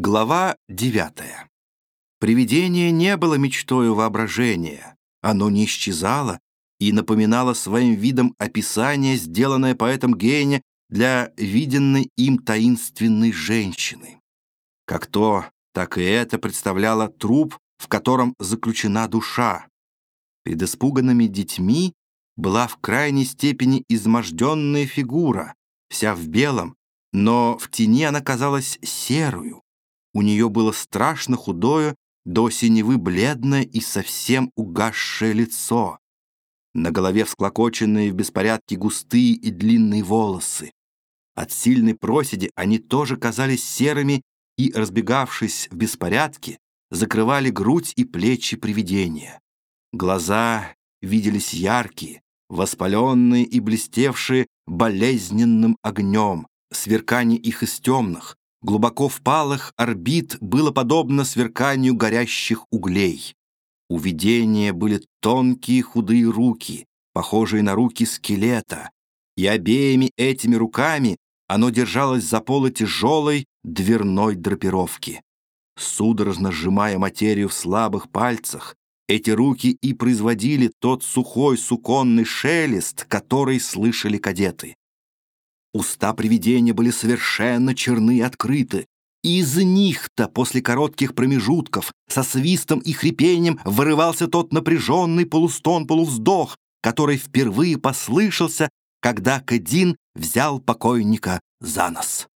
Глава девятая. Привидение не было мечтою воображения. Оно не исчезало и напоминало своим видом описание, сделанное поэтом гения для виденной им таинственной женщины. Как то, так и это представляло труп, в котором заключена душа. Перед испуганными детьми была в крайней степени изможденная фигура, вся в белом, но в тени она казалась серую. У нее было страшно худое, до синевы бледное и совсем угасшее лицо. На голове всклокоченные в беспорядке густые и длинные волосы. От сильной проседи они тоже казались серыми и, разбегавшись в беспорядке, закрывали грудь и плечи привидения. Глаза виделись яркие, воспаленные и блестевшие болезненным огнем, сверкание их из темных, глубоко впалых орбит было подобно сверканию горящих углей. У видения были тонкие худые руки, похожие на руки скелета, и обеими этими руками оно держалось за полы тяжелой дверной драпировки. Судорожно сжимая материю в слабых пальцах, эти руки и производили тот сухой суконный шелест, который слышали кадеты. Уста привидения были совершенно черны и открыты. Из них-то после коротких промежутков со свистом и хрипением вырывался тот напряженный полустон-полувздох, который впервые послышался, когда Кадин взял покойника за нос.